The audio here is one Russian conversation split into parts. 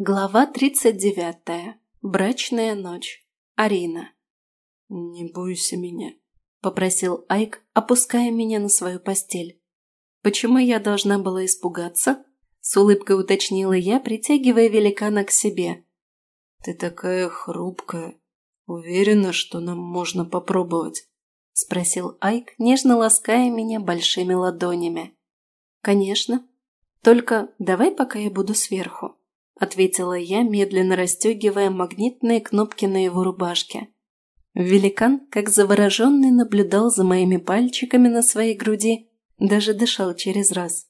Глава 39. Брачная ночь. Арина. «Не бойся меня», – попросил Айк, опуская меня на свою постель. «Почему я должна была испугаться?» – с улыбкой уточнила я, притягивая великана к себе. «Ты такая хрупкая. Уверена, что нам можно попробовать?» – спросил Айк, нежно лаская меня большими ладонями. «Конечно. Только давай пока я буду сверху». – ответила я, медленно расстегивая магнитные кнопки на его рубашке. Великан, как завороженный, наблюдал за моими пальчиками на своей груди, даже дышал через раз.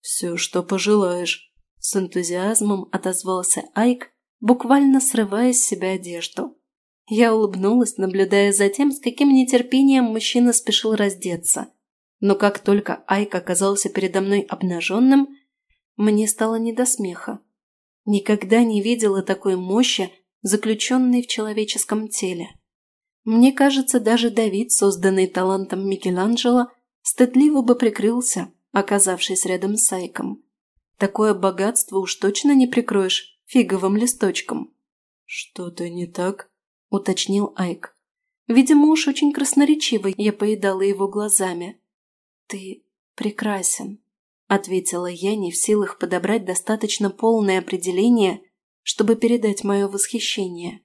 «Все, что пожелаешь», – с энтузиазмом отозвался Айк, буквально срывая с себя одежду. Я улыбнулась, наблюдая за тем, с каким нетерпением мужчина спешил раздеться. Но как только Айк оказался передо мной обнаженным, мне стало не до смеха. Никогда не видела такой мощи, заключенной в человеческом теле. Мне кажется, даже Давид, созданный талантом Микеланджело, стыдливо бы прикрылся, оказавшись рядом с Айком. Такое богатство уж точно не прикроешь фиговым листочком. «Что-то не так?» – уточнил Айк. Видимо, уж очень красноречиво я поедала его глазами. «Ты прекрасен», ответила я, не в силах подобрать достаточно полное определение, чтобы передать мое восхищение.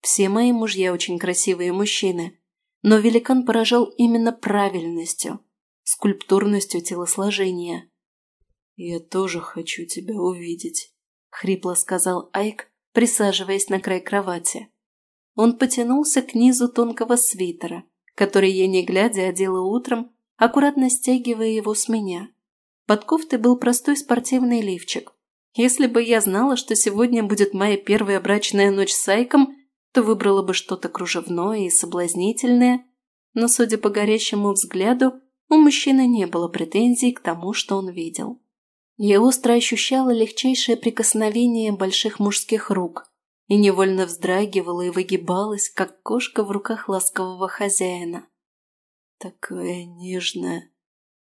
Все мои мужья очень красивые мужчины, но великан поражал именно правильностью, скульптурностью телосложения. «Я тоже хочу тебя увидеть», — хрипло сказал Айк, присаживаясь на край кровати. Он потянулся к низу тонкого свитера, который я, не глядя, одела утром, аккуратно стягивая его с меня. Под кофтой был простой спортивный лифчик. Если бы я знала, что сегодня будет моя первая брачная ночь с Айком, то выбрала бы что-то кружевное и соблазнительное, но, судя по горящему взгляду, у мужчины не было претензий к тому, что он видел. Я остро ощущала легчайшее прикосновение больших мужских рук и невольно вздрагивала и выгибалась, как кошка в руках ласкового хозяина. «Такая нежная»,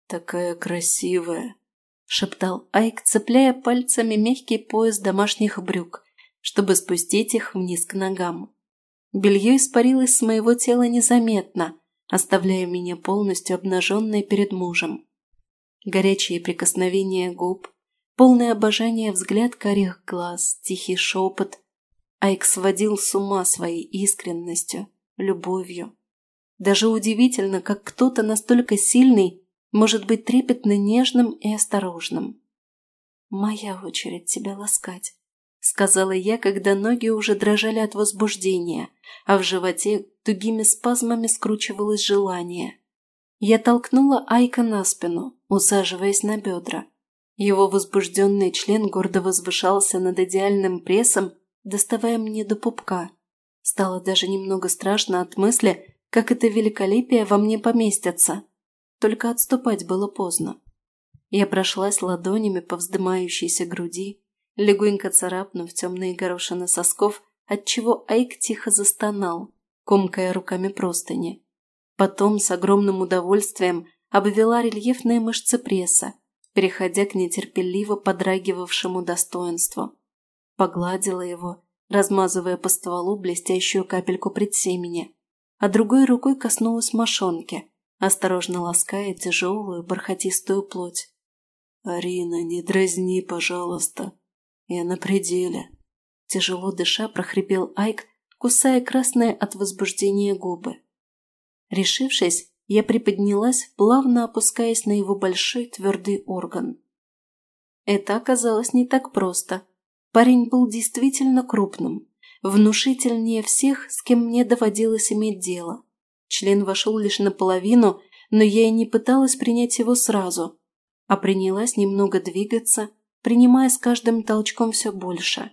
«Такая красивая!» – шептал Айк, цепляя пальцами мягкий пояс домашних брюк, чтобы спустить их вниз к ногам. Белье испарилось с моего тела незаметно, оставляя меня полностью обнаженной перед мужем. Горячие прикосновения губ, полное обожание взгляд карих глаз, тихий шепот. Айк сводил с ума своей искренностью, любовью. Даже удивительно, как кто-то настолько сильный может быть трепетно нежным и осторожным. «Моя очередь тебя ласкать», — сказала я, когда ноги уже дрожали от возбуждения, а в животе тугими спазмами скручивалось желание. Я толкнула Айка на спину, усаживаясь на бедра. Его возбужденный член гордо возвышался над идеальным прессом, доставая мне до пупка. Стало даже немного страшно от мысли, как это великолепие во мне поместится. Только отступать было поздно. Я прошлась ладонями по вздымающейся груди, легонько царапнув темные горошины сосков, отчего Айк тихо застонал, комкая руками простыни. Потом с огромным удовольствием обвела рельефные мышцы пресса, переходя к нетерпеливо подрагивавшему достоинству. Погладила его, размазывая по стволу блестящую капельку предсемени, а другой рукой коснулась мошонки, осторожно лаская тяжелую бархатистую плоть. «Арина, не дразни, пожалуйста. Я на пределе». Тяжело дыша прохрипел Айк, кусая красные от возбуждения губы. Решившись, я приподнялась, плавно опускаясь на его большой твердый орган. Это оказалось не так просто. Парень был действительно крупным, внушительнее всех, с кем мне доводилось иметь дело. Член вошел лишь наполовину, но я и не пыталась принять его сразу, а принялась немного двигаться, принимая с каждым толчком все больше.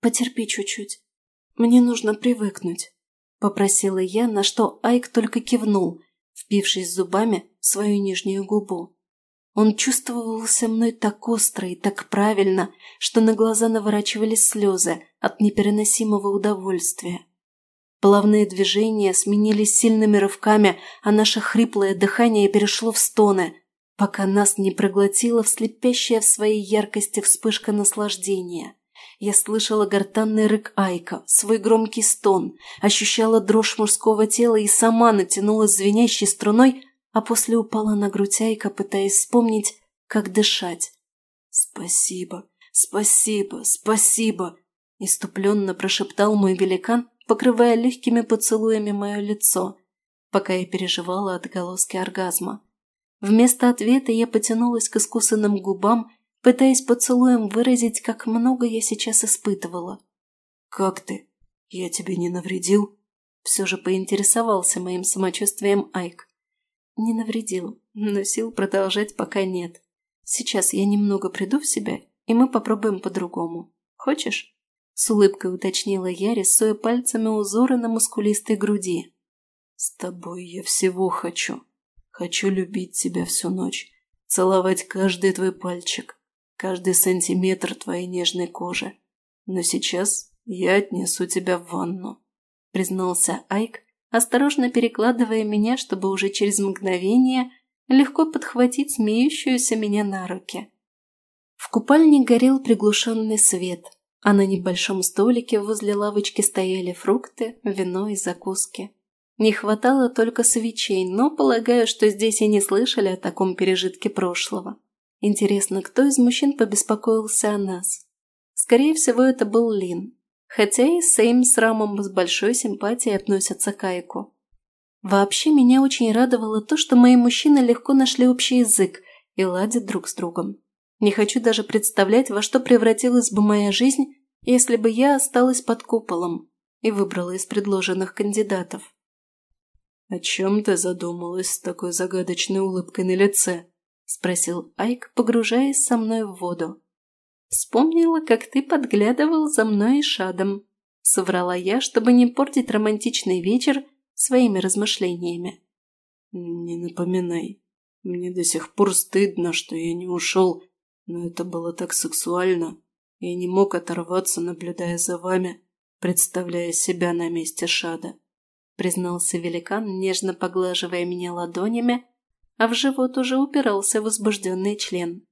«Потерпи чуть-чуть. Мне нужно привыкнуть», – попросила я, на что Айк только кивнул, впившись зубами в свою нижнюю губу. Он чувствовался мной так остро и так правильно, что на глаза наворачивались слезы от непереносимого удовольствия. Плавные движения сменились сильными рывками, а наше хриплое дыхание перешло в стоны, пока нас не проглотила в слепящая в своей яркости вспышка наслаждения. Я слышала гортанный рык Айка, свой громкий стон, ощущала дрожь мужского тела и сама натянулась звенящей струной, а после упала на грудь Айка, пытаясь вспомнить, как дышать. «Спасибо, спасибо, спасибо!» – иступленно прошептал мой великан, покрывая легкими поцелуями мое лицо, пока я переживала отголоски оргазма. Вместо ответа я потянулась к искусанным губам, пытаясь поцелуем выразить, как много я сейчас испытывала. «Как ты? Я тебе не навредил?» Все же поинтересовался моим самочувствием Айк. «Не навредил, но сил продолжать пока нет. Сейчас я немного приду в себя, и мы попробуем по-другому. Хочешь?» С улыбкой уточнила я, рисуя пальцами узоры на мускулистой груди. «С тобой я всего хочу. Хочу любить тебя всю ночь, целовать каждый твой пальчик, каждый сантиметр твоей нежной кожи. Но сейчас я отнесу тебя в ванну», — признался Айк, осторожно перекладывая меня, чтобы уже через мгновение легко подхватить смеющуюся меня на руки. В купальне горел приглушенный свет, а на небольшом столике возле лавочки стояли фрукты, вино и закуски. Не хватало только свечей, но полагаю, что здесь и не слышали о таком пережитке прошлого. Интересно, кто из мужчин побеспокоился о нас? Скорее всего, это был Лин. Хотя и Сейм с Рамом с большой симпатией относятся к Айку. Вообще, меня очень радовало то, что мои мужчины легко нашли общий язык и ладят друг с другом. Не хочу даже представлять, во что превратилась бы моя жизнь, если бы я осталась под куполом и выбрала из предложенных кандидатов. «О чем ты задумалась с такой загадочной улыбкой на лице?» – спросил Айк, погружаясь со мной в воду. «Вспомнила, как ты подглядывал за мной и Шадом», – соврала я, чтобы не портить романтичный вечер своими размышлениями. «Не напоминай. Мне до сих пор стыдно, что я не ушел, но это было так сексуально. Я не мог оторваться, наблюдая за вами, представляя себя на месте Шада», признался великан, нежно поглаживая меня ладонями, а в живот уже упирался возбужденный член.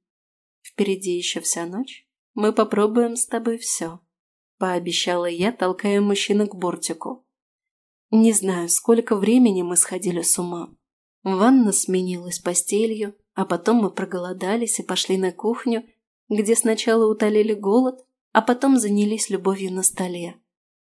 «Впереди еще вся ночь. Мы попробуем с тобой все», – пообещала я, толкая мужчину к бортику. Не знаю, сколько времени мы сходили с ума. Ванна сменилась постелью, а потом мы проголодались и пошли на кухню, где сначала утолили голод, а потом занялись любовью на столе.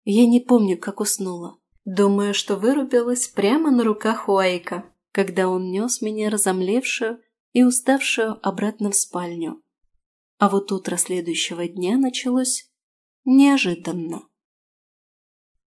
Я не помню, как уснула. Думаю, что вырубилась прямо на руках у Айка, когда он нес меня разомлевшую и уставшую обратно в спальню. А вот утро следующего дня началось неожиданно.